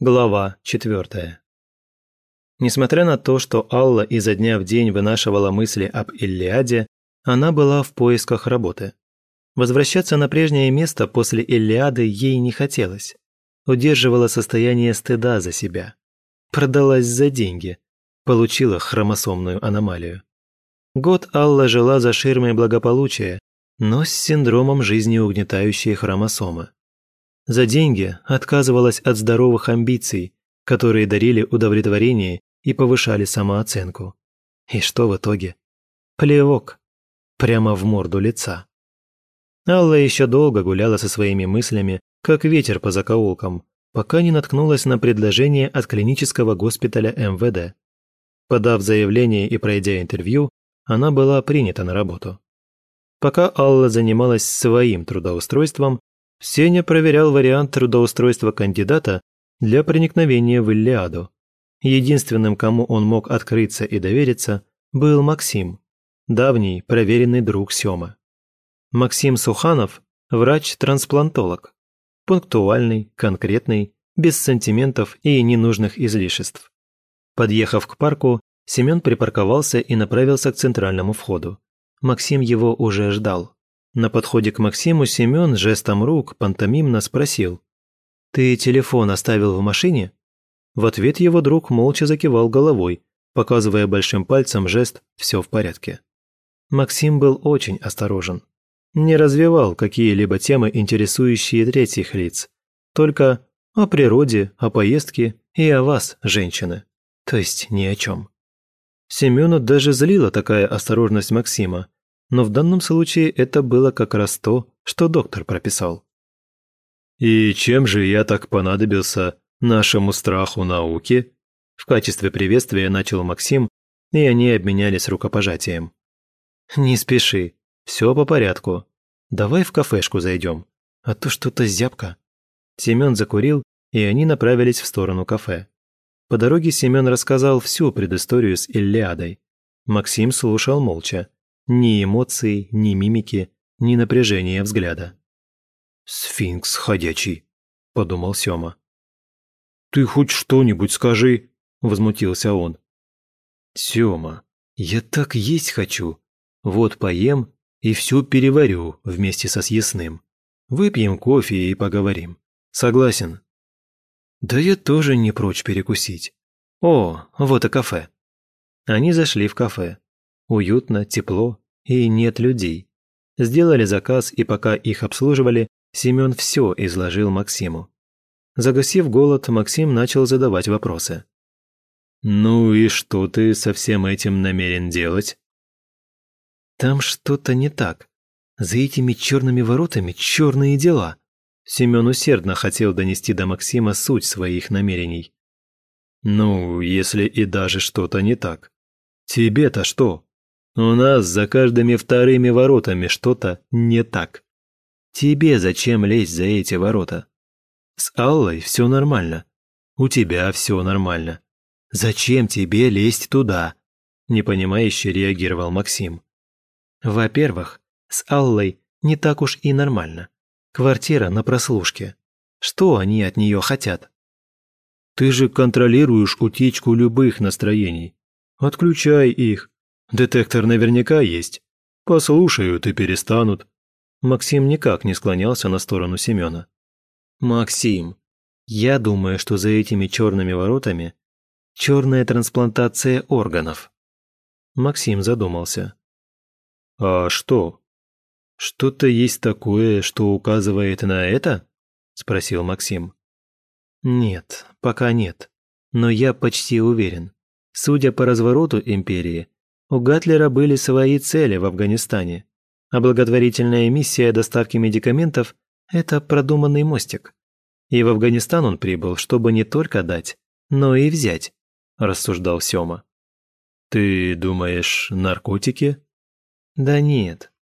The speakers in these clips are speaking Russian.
Глава 4. Несмотря на то, что Алла изо дня в день вынашивала мысли об Иллиаде, она была в поисках работы. Возвращаться на прежнее место после Иллиады ей не хотелось. Удерживала состояние стыда за себя. Продалась за деньги. Получила хромосомную аномалию. Год Алла жила за ширмой благополучия, но с синдромом жизнеугнетающей хромосомы. За деньги отказывалась от здоровых амбиций, которые дарили удовлетворение и повышали самооценку. И что в итоге? Плевок. Прямо в морду лица. Алла еще долго гуляла со своими мыслями, как ветер по закоулкам, пока не наткнулась на предложение от клинического госпиталя МВД. Подав заявление и пройдя интервью, она была принята на работу. Пока Алла занималась своим трудоустройством, Сеня проверял вариант трудоустройства кандидата для проникновения в Иллиаду. Единственным, кому он мог открыться и довериться, был Максим, давний проверенный друг Сёмы. Максим Суханов – врач-трансплантолог. Пунктуальный, конкретный, без сантиментов и ненужных излишеств. Подъехав к парку, Семен припарковался и направился к центральному входу. Максим его уже ждал. На подходе к Максиму Семен жестом рук пантомимно спросил. «Ты телефон оставил в машине?» В ответ его друг молча закивал головой, показывая большим пальцем жест «все в порядке». Максим был очень осторожен. Не развивал какие-либо темы, интересующие третьих лиц. Только о природе, о поездке и о вас, женщины. То есть ни о чем. Семену даже злила такая осторожность Максима, но в данном случае это было как раз то, что доктор прописал. «И чем же я так понадобился нашему страху науки?» В качестве приветствия начал Максим, и они обменялись рукопожатием. «Не спеши, все по порядку. Давай в кафешку зайдем, а то что-то зябко». Семен закурил, и они направились в сторону кафе. По дороге Семен рассказал всю предысторию с Иллиадой. Максим слушал молча, ни эмоций, ни мимики, ни напряжения взгляда. «Сфинкс ходячий», – подумал Сёма. «Ты хоть что-нибудь скажи», – возмутился он. «Сёма, я так есть хочу. Вот поем и все переварю вместе со съестным. Выпьем кофе и поговорим. Согласен?» «Да я тоже не прочь перекусить. О, вот и кафе». Они зашли в кафе. Уютно, тепло и нет людей. Сделали заказ, и пока их обслуживали, Семен все изложил Максиму. Загасив голод, Максим начал задавать вопросы. «Ну и что ты со всем этим намерен делать?» «Там что-то не так. За этими черными воротами черные дела». Семен усердно хотел донести до Максима суть своих намерений. «Ну, если и даже что-то не так. Тебе-то что?» У нас за каждыми вторыми воротами что-то не так. Тебе зачем лезть за эти ворота? С Аллой все нормально. У тебя все нормально. Зачем тебе лезть туда? Непонимающе реагировал Максим. Во-первых, с Аллой не так уж и нормально. Квартира на прослушке. Что они от нее хотят? Ты же контролируешь утечку любых настроений. Отключай их, Детектор наверняка есть. Послушают и перестанут». Максим никак не склонялся на сторону Семена. «Максим, я думаю, что за этими черными воротами черная трансплантация органов». Максим задумался. «А что? Что-то есть такое, что указывает на это?» – спросил Максим. «Нет, пока нет. Но я почти уверен. Судя по развороту империи, у Гатлера были свои цели в Афганистане, а благотворительная миссия доставки медикаментов – это продуманный мостик. И в Афганистан он прибыл, чтобы не только дать, но и взять, рассуждал Сёма. Ты думаешь, наркотики? Да нет.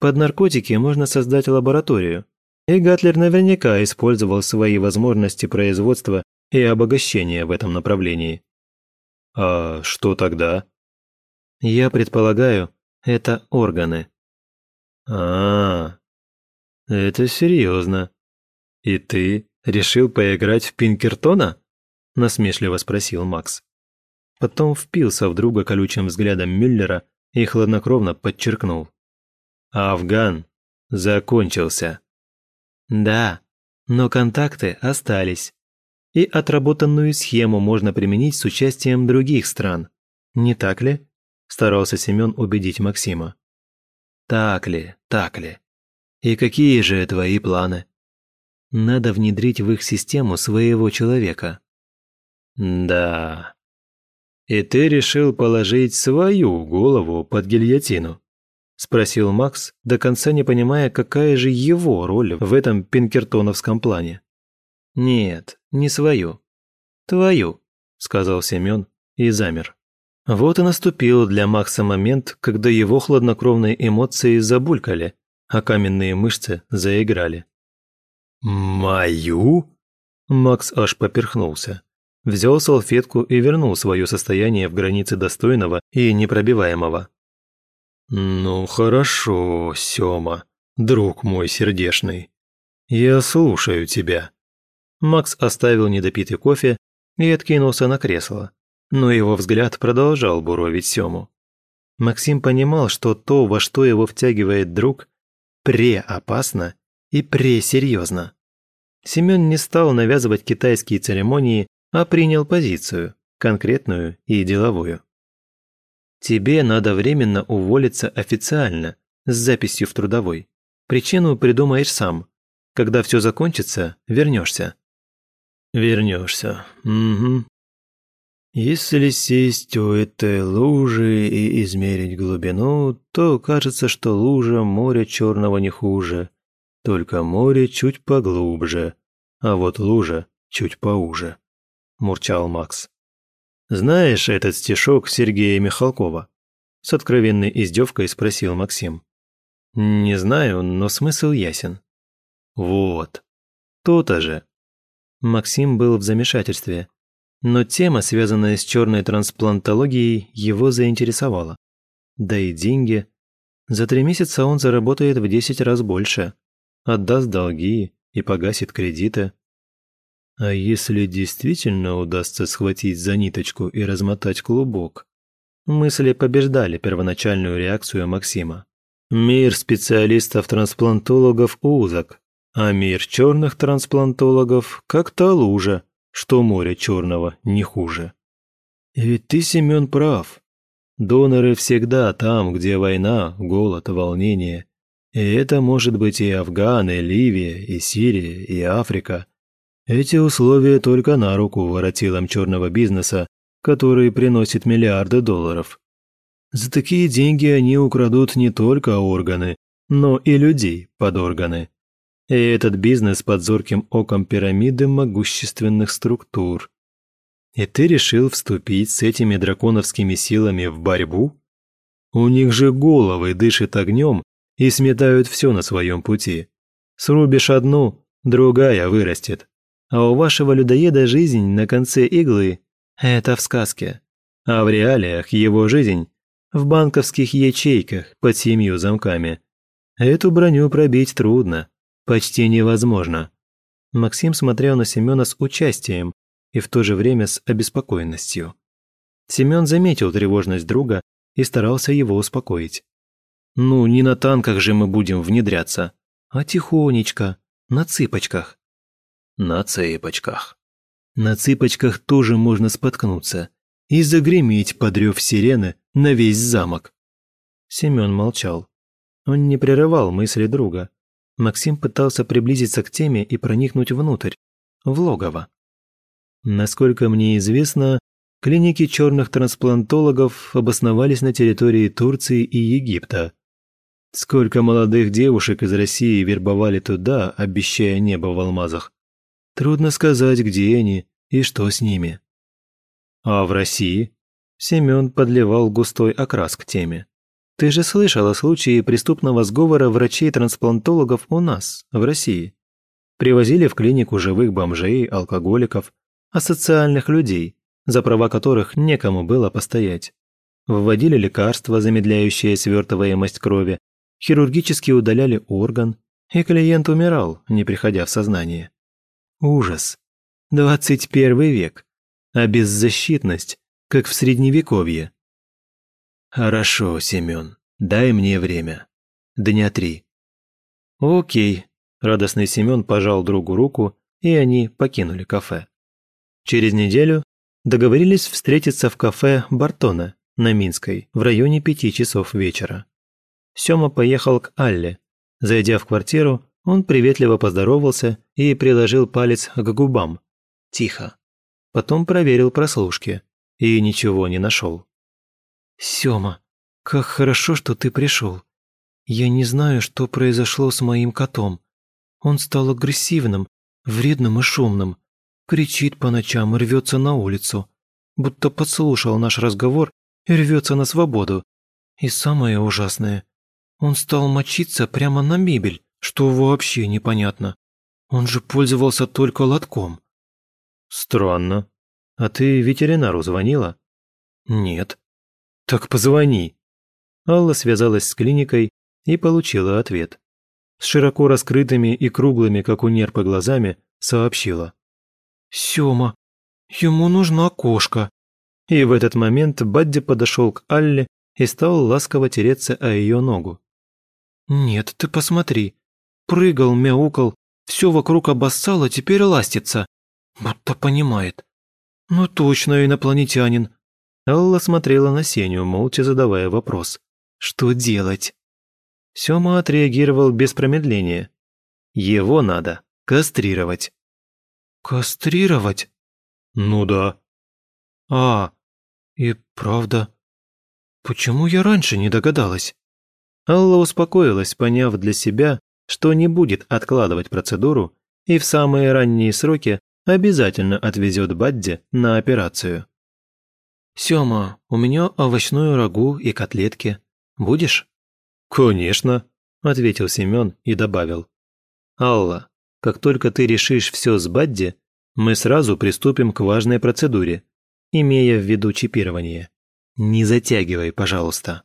Под наркотики можно создать лабораторию. И Гатлер наверняка использовал свои возможности производства и обогащения в этом направлении. А что тогда? Я предполагаю, это органы. А, -а, -а это серьезно. И ты решил поиграть в Пинкертона? насмешливо спросил Макс. Потом впился в друга колючим взглядом Мюллера и хладнокровно подчеркнул. «Афган закончился». «Да, но контакты остались. И отработанную схему можно применить с участием других стран. Не так ли?» – старался Семен убедить Максима. «Так ли, так ли. И какие же твои планы?» «Надо внедрить в их систему своего человека». «Да. И ты решил положить свою голову под гильотину?» Спросил Макс, до конца не понимая, какая же его роль в этом пинкертоновском плане. «Нет, не свою. Твою», – сказал Семен и замер. Вот и наступил для Макса момент, когда его хладнокровные эмоции забулькали, а каменные мышцы заиграли. «Мою?» Макс аж поперхнулся. Взял салфетку и вернул свое состояние в границы достойного и непробиваемого. «Ну хорошо, Сёма, друг мой сердешный. Я слушаю тебя». Макс оставил недопитый кофе и откинулся на кресло но его взгляд продолжал буровить Сему. Максим понимал, что то, во что его втягивает друг, преопасно и пресерьезно. Семен не стал навязывать китайские церемонии, а принял позицию, конкретную и деловую. Тебе надо временно уволиться официально, с записью в трудовой. Причину придумаешь сам. Когда все закончится, вернешься. Вернешься. Угу. Если сесть у этой лужи и измерить глубину, то кажется, что лужа моря черного не хуже, только море чуть поглубже, а вот лужа чуть поуже», – мурчал Макс. «Знаешь этот стишок Сергея Михалкова?» – с откровенной издевкой спросил Максим. «Не знаю, но смысл ясен». «Вот. То-то же». Максим был в замешательстве. Но тема, связанная с черной трансплантологией, его заинтересовала. Да и деньги. За три месяца он заработает в десять раз больше. Отдаст долги и погасит кредиты. А если действительно удастся схватить за ниточку и размотать клубок? Мысли побеждали первоначальную реакцию Максима. Мир специалистов-трансплантологов узок, а мир черных трансплантологов как то лужа что море черного не хуже. Ведь ты, Семен, прав. Доноры всегда там, где война, голод, волнение. И это может быть и Афган, и Ливия, и Сирия, и Африка. Эти условия только на руку воротилам черного бизнеса, который приносит миллиарды долларов. За такие деньги они украдут не только органы, но и людей под органы. И этот бизнес под зорким оком пирамиды могущественных структур. И ты решил вступить с этими драконовскими силами в борьбу? У них же головы дышат огнем и сметают все на своем пути. Срубишь одну, другая вырастет. А у вашего людоеда жизнь на конце иглы – это в сказке. А в реалиях его жизнь – в банковских ячейках под семью замками. Эту броню пробить трудно почти невозможно. Максим смотрел на Семена с участием и в то же время с обеспокоенностью. Семен заметил тревожность друга и старался его успокоить. «Ну, не на танках же мы будем внедряться, а тихонечко, на цыпочках». «На цыпочках». «На цыпочках тоже можно споткнуться и загреметь подрев сирены на весь замок». Семен молчал. Он не прерывал мысли друга, Максим пытался приблизиться к теме и проникнуть внутрь, в логово. Насколько мне известно, клиники черных трансплантологов обосновались на территории Турции и Египта. Сколько молодых девушек из России вербовали туда, обещая небо в алмазах. Трудно сказать, где они и что с ними. А в России Семен подливал густой окрас к теме. Ты же слышал о случае преступного сговора врачей-трансплантологов у нас, в России. Привозили в клинику живых бомжей, алкоголиков, асоциальных людей, за права которых некому было постоять. Вводили лекарства, замедляющие свертываемость крови, хирургически удаляли орган, и клиент умирал, не приходя в сознание. Ужас. 21 век. а беззащитность, как в Средневековье. «Хорошо, Семен, дай мне время. Дня три». «Окей», – радостный Семен пожал другу руку, и они покинули кафе. Через неделю договорились встретиться в кафе «Бартона» на Минской в районе пяти часов вечера. Сёма поехал к Алле. Зайдя в квартиру, он приветливо поздоровался и приложил палец к губам. Тихо. Потом проверил прослушки и ничего не нашел. «Сёма, как хорошо, что ты пришел. Я не знаю, что произошло с моим котом. Он стал агрессивным, вредным и шумным. Кричит по ночам и рвется на улицу. Будто подслушал наш разговор и рвется на свободу. И самое ужасное, он стал мочиться прямо на мебель, что вообще непонятно. Он же пользовался только лотком. Странно. А ты ветеринару звонила? Нет. Так позвони. Алла связалась с клиникой и получила ответ. С широко раскрытыми и круглыми, как у нерпы, глазами сообщила. «Сёма, ему нужна кошка». И в этот момент Бадди подошел к Алле и стал ласково тереться о ее ногу. «Нет, ты посмотри. Прыгал, мяукал, все вокруг обоссало, теперь ластится. Будто понимает. Ну точно инопланетянин». Алла смотрела на Сеню, молча задавая вопрос. «Что делать?» Сёма отреагировал без промедления. «Его надо кастрировать». «Кастрировать?» «Ну да». «А, и правда. Почему я раньше не догадалась?» Алла успокоилась, поняв для себя, что не будет откладывать процедуру и в самые ранние сроки обязательно отвезет Бадди на операцию. «Сёма, у меня овощную рагу и котлетки. Будешь?» «Конечно», – ответил Семен и добавил. «Алла, как только ты решишь все с Бадди, мы сразу приступим к важной процедуре, имея в виду чипирование. Не затягивай, пожалуйста».